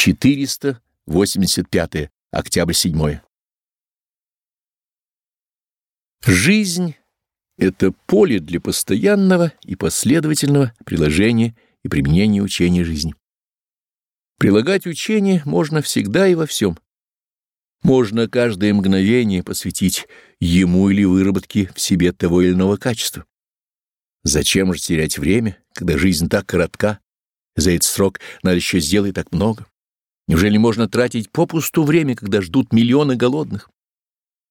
485 октябрь 7 Жизнь — это поле для постоянного и последовательного приложения и применения учения жизни. Прилагать учение можно всегда и во всем. Можно каждое мгновение посвятить ему или выработке в себе того или иного качества. Зачем же терять время, когда жизнь так коротка? За этот срок надо еще сделать так много. Неужели можно тратить попусту время, когда ждут миллионы голодных?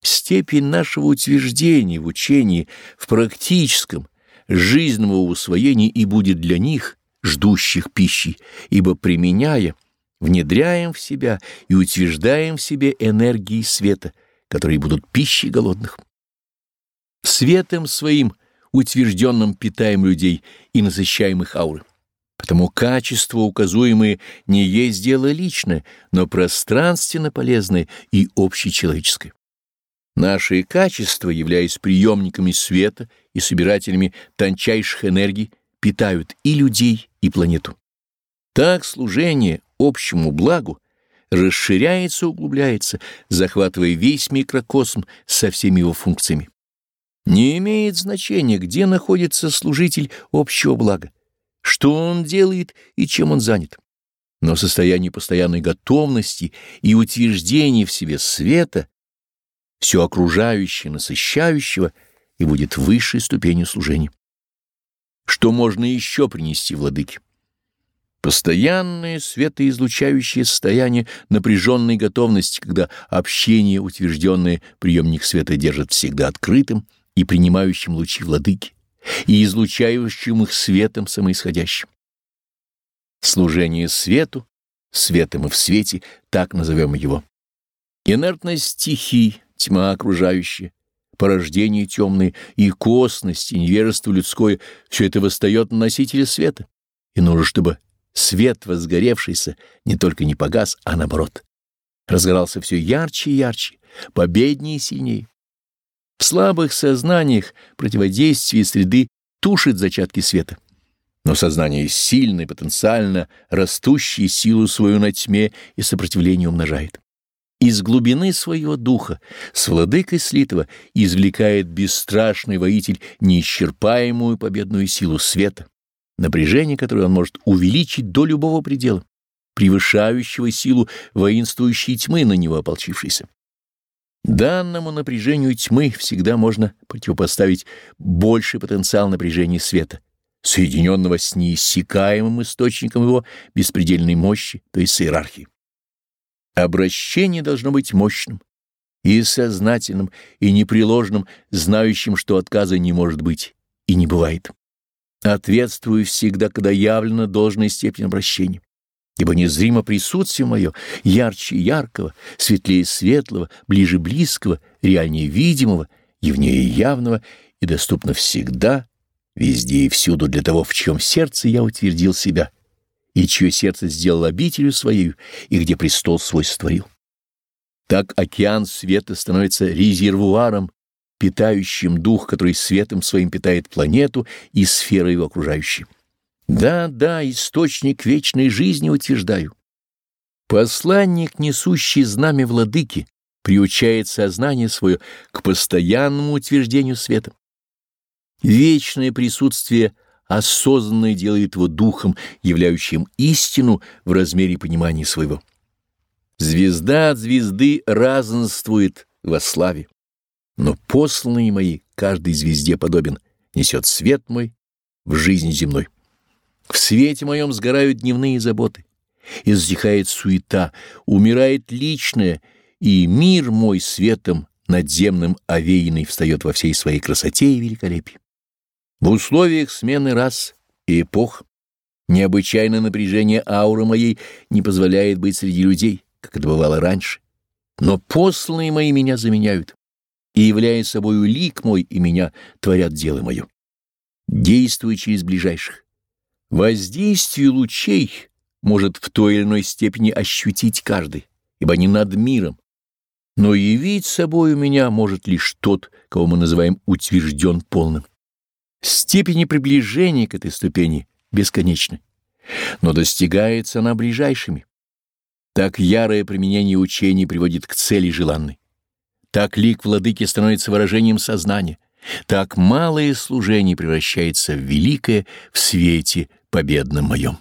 Степень нашего утверждения в учении, в практическом, жизненного усвоения и будет для них, ждущих пищи, ибо применяя, внедряем в себя и утверждаем в себе энергии света, которые будут пищей голодных. Светом своим утвержденным питаем людей и насыщаем их ауры. Потому качество, указуемые, не есть дело личное, но пространственно полезное и общечеловеческое. Наши качества, являясь приемниками света и собирателями тончайших энергий, питают и людей, и планету. Так служение общему благу расширяется, углубляется, захватывая весь микрокосм со всеми его функциями. Не имеет значения, где находится служитель общего блага, что он делает и чем он занят. Но состояние постоянной готовности и утверждения в себе света, все окружающее, насыщающего, и будет высшей ступенью служения. Что можно еще принести владыке? Постоянное светоизлучающее состояние напряженной готовности, когда общение, утвержденное приемник света, держит всегда открытым и принимающим лучи владыки, и излучающим их светом самоисходящим. Служение свету, светом и в свете, так назовем его. Инертность стихий, тьма окружающая, порождение темное и косность, и невежество людское — все это восстает на носителе света. И нужно, чтобы свет возгоревшийся не только не погас, а наоборот, разгорался все ярче и ярче, победнее и сильнее. В слабых сознаниях противодействие среды тушит зачатки света. Но сознание сильное, потенциально растущее силу свою на тьме и сопротивление умножает. Из глубины своего духа, с владыкой слитого, извлекает бесстрашный воитель неисчерпаемую победную силу света, напряжение которое он может увеличить до любого предела, превышающего силу воинствующей тьмы на него ополчившейся. Данному напряжению тьмы всегда можно противопоставить больший потенциал напряжения света, соединенного с неиссякаемым источником его беспредельной мощи, то есть с иерархией. Обращение должно быть мощным и сознательным, и непреложным, знающим, что отказа не может быть и не бывает. Ответствую всегда, когда явлена должная степень обращения ибо незримо присутствие мое ярче яркого, светлее светлого, ближе близкого, реальнее видимого, явнее явного и доступно всегда, везде и всюду для того, в чем сердце я утвердил себя, и чье сердце сделал обителю своей, и где престол свой створил. Так океан света становится резервуаром, питающим дух, который светом своим питает планету и сферы его окружающие. Да, да, источник вечной жизни утверждаю. Посланник, несущий знамя владыки, приучает сознание свое к постоянному утверждению света. Вечное присутствие осознанное делает его духом, являющим истину в размере понимания своего. Звезда от звезды разнствует во славе, но посланные мои каждой звезде подобен, несет свет мой в жизнь земной. В свете моем сгорают дневные заботы, и затихает суета, умирает личное, и мир мой светом надземным овеянный встает во всей своей красоте и великолепии. В условиях смены рас и эпох необычайное напряжение ауры моей не позволяет быть среди людей, как это бывало раньше. Но посланные мои меня заменяют, и, являя собою лик мой и меня, творят дело мое. Действуя через ближайших, Воздействие лучей может в той или иной степени ощутить каждый, ибо они над миром. Но явить собой у меня может лишь тот, кого мы называем утвержден полным. Степени приближения к этой ступени бесконечны, но достигается она ближайшими. Так ярое применение учений приводит к цели желанной. Так лик владыки становится выражением сознания. Так малое служение превращается в великое в свете победном моем.